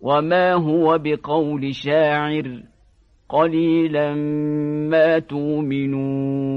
وما هو بقول شاعر قليلا ما تؤمنون